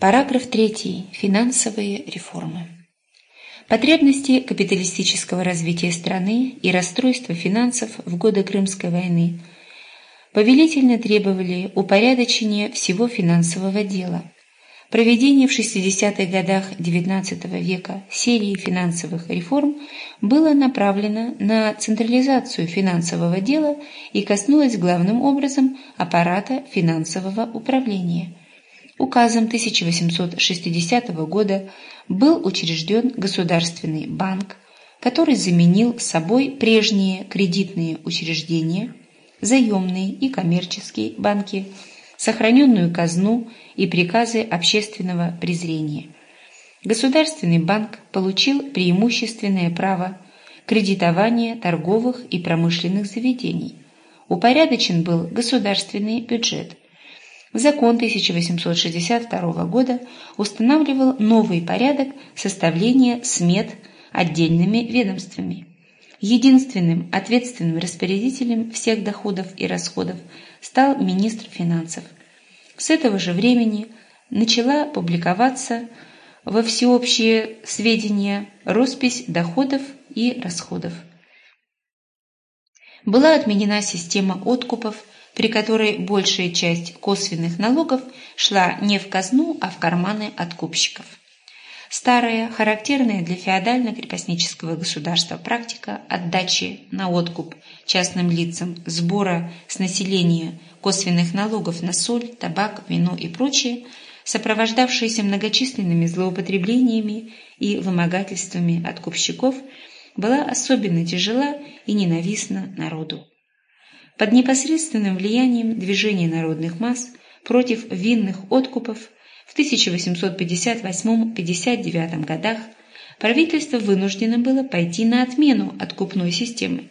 Параграф 3. Финансовые реформы. Потребности капиталистического развития страны и расстройства финансов в годы Крымской войны повелительно требовали упорядочения всего финансового дела, проведение в 60-х годах XIX века серии финансовых реформ было направлено на централизацию финансового дела и коснулось главным образом аппарата финансового управления – Указом 1860 года был учрежден Государственный банк, который заменил собой прежние кредитные учреждения, заемные и коммерческие банки, сохраненную казну и приказы общественного презрения. Государственный банк получил преимущественное право кредитования торговых и промышленных заведений. Упорядочен был государственный бюджет – Закон 1862 года устанавливал новый порядок составления смет отдельными ведомствами. Единственным ответственным распорядителем всех доходов и расходов стал министр финансов. С этого же времени начала публиковаться во всеобщие сведения роспись доходов и расходов. Была отменена система откупов при которой большая часть косвенных налогов шла не в казну, а в карманы откупщиков. Старая, характерная для феодально-крепостнического государства практика отдачи на откуп частным лицам сбора с населения косвенных налогов на соль, табак, вино и прочее, сопровождавшиеся многочисленными злоупотреблениями и вымогательствами откупщиков, была особенно тяжела и ненавистна народу. Под непосредственным влиянием движения народных масс против винных откупов в 1858-59 годах правительство вынуждено было пойти на отмену откупной системы.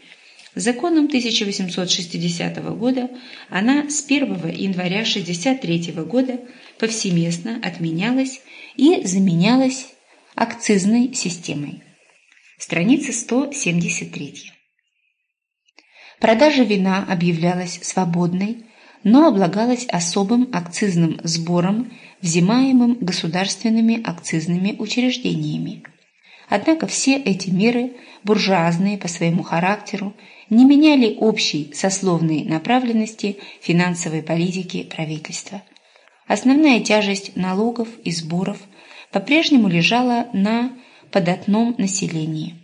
Законом 1860 года она с 1 января 1963 года повсеместно отменялась и заменялась акцизной системой. Страница 173. Продажа вина объявлялась свободной, но облагалась особым акцизным сбором, взимаемым государственными акцизными учреждениями. Однако все эти меры, буржуазные по своему характеру, не меняли общей сословной направленности финансовой политики правительства. Основная тяжесть налогов и сборов по-прежнему лежала на податном населении.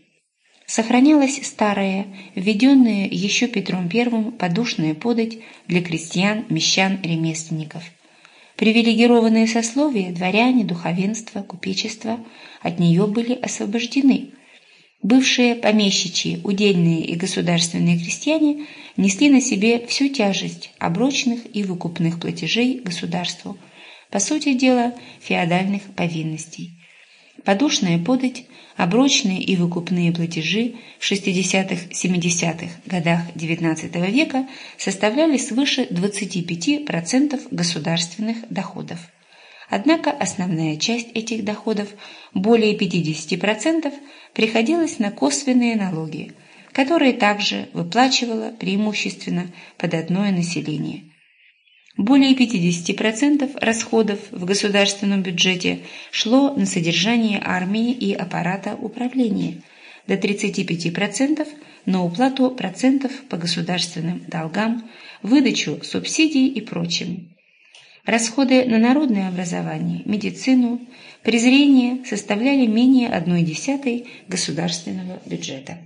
Сохранялась старая, введенная еще Петром I подушная подать для крестьян, мещан, ремесленников. Привилегированные сословия, дворяне, духовенство, купечество от нее были освобождены. Бывшие помещичьи, удельные и государственные крестьяне несли на себе всю тяжесть оброчных и выкупных платежей государству, по сути дела, феодальных повинностей. Подушная подать, оброчные и выкупные платежи в 60-70-х годах XIX века составляли свыше 25% государственных доходов. Однако основная часть этих доходов, более 50%, приходилась на косвенные налоги, которые также выплачивало преимущественно податное население – более 50% расходов в государственном бюджете шло на содержание армии и аппарата управления, до 35% на уплату процентов по государственным долгам, выдачу субсидий и прочим. Расходы на народное образование, медицину, презрение составляли менее 1,1 государственного бюджета.